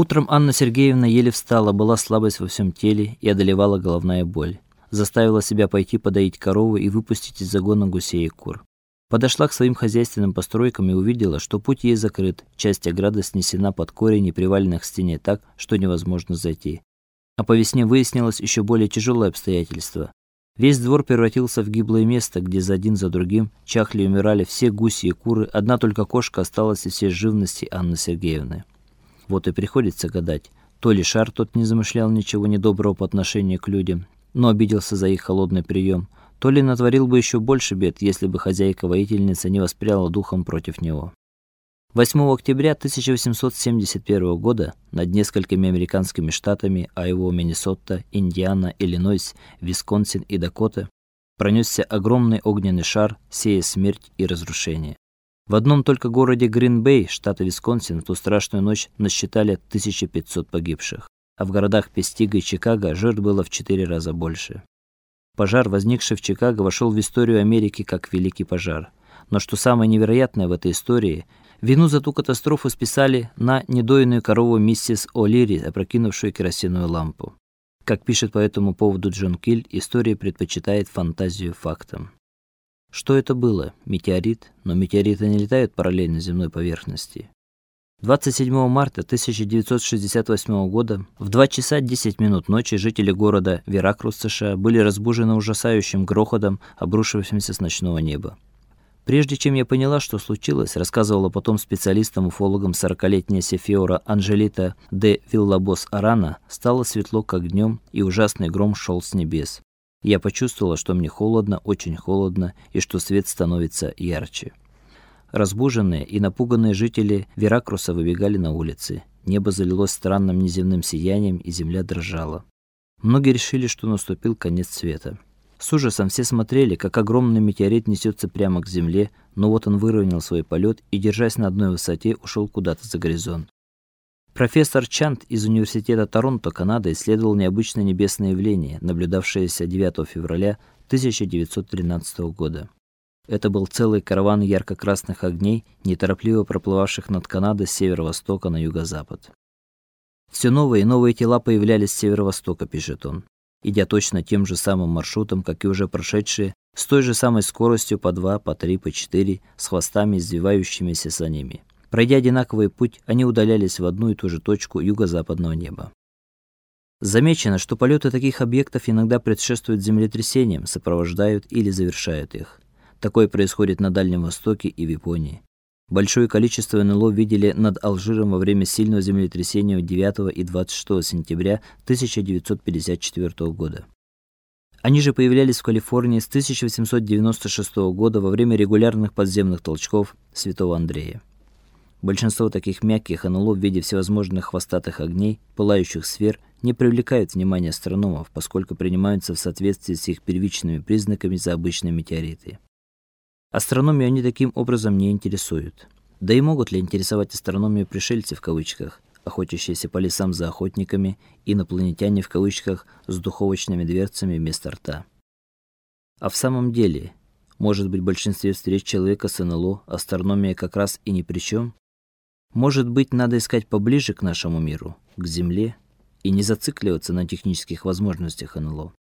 Утром Анна Сергеевна еле встала, была слабость во всем теле и одолевала головная боль. Заставила себя пойти подоить корову и выпустить из загона гусей и кур. Подошла к своим хозяйственным постройкам и увидела, что путь ей закрыт, часть ограды снесена под корень и привалена к стене так, что невозможно зайти. А по весне выяснилось еще более тяжелое обстоятельство. Весь двор превратился в гиблое место, где за один за другим чахли и умирали все гуси и куры, одна только кошка осталась из всей живности Анны Сергеевны. Вот и приходится гадать, то ли Шар тот не замышлял ничего недоброго по отношению к людям, но обиделся за их холодный прием, то ли натворил бы еще больше бед, если бы хозяйка-воительница не воспряла духом против него. 8 октября 1871 года над несколькими американскими штатами Айова, Миннесота, Индиана, Иллинойс, Висконсин и Дакота пронесся огромный огненный шар, сея смерть и разрушение. В одном только городе Грин-Бэй, штата Висконсин, в ту страшную ночь насчитали 1500 погибших, а в городах Пестига и Чикаго жертв было в четыре раза больше. Пожар, возникший в Чикаго, вошел в историю Америки как великий пожар. Но что самое невероятное в этой истории, вину за ту катастрофу списали на недоенную корову миссис О'Лири, опрокинувшую керосиновую лампу. Как пишет по этому поводу Джон Киль, история предпочитает фантазию фактам. Что это было? Метеорит? Но метеориты не летают параллельно земной поверхности. 27 марта 1968 года в 2 часа 10 минут ночи жители города Веракрус, США, были разбужены ужасающим грохотом, обрушившимся с ночного неба. Прежде чем я поняла, что случилось, рассказывала потом специалистам-уфологам 40-летняя Сефиора Анжелита де Виллабос Арана, стало светло как днем, и ужасный гром шел с небес. Я почувствовала, что мне холодно, очень холодно, и что свет становится ярче. Разбуженные и напуганные жители Веракруса выбегали на улицы. Небо залилось странным неземным сиянием, и земля дрожала. Многие решили, что наступил конец света. С ужасом все смотрели, как огромный метеорит несется прямо к земле, но вот он выровнял свой полет и, держась на одной высоте, ушел куда-то за горизонт. Профессор Чант из университета Торонто, Канада, исследовал необычное небесное явление, наблюдавшееся 9 февраля 1913 года. Это был целый караван ярко-красных огней, неторопливо проплывавших над Канадой с северо-востока на юго-запад. Все новые и новые тела появлялись с северо-востока, пишет он, идя точно тем же самым маршрутом, как и уже прошедшие, с той же самой скоростью по два, по три, по четыре, с хвостами, извивающимися за ними. Пройдя одинаковый путь, они удалялись в одну и ту же точку юго-западного неба. Замечено, что полеты таких объектов иногда предшествуют землетрясениям, сопровождают или завершают их. Такое происходит на Дальнем Востоке и в Японии. Большое количество НЛО видели над Алжиром во время сильного землетрясения 9 и 26 сентября 1954 года. Они же появлялись в Калифорнии с 1896 года во время регулярных подземных толчков Святого Андрея. Большинство таких мягких НЛО в виде всевозможных хвостатых огней, пылающих сфер, не привлекают внимания астрономов, поскольку принимаются в соответствии с их первичными признаками за обычные метеориты. Астрономию они таким образом не интересуют. Да и могут ли интересовать астрономию пришельцы в кавычках, охотящиеся по лесам за охотниками, инопланетяне в кавычках с духовочными дверцами вместо рта? А в самом деле, может быть, в большинстве встреч человека с НЛО астрономия как раз и ни при чем? Может быть, надо искать поближе к нашему миру, к Земле, и не зацикливаться на технических возможностях НЛО.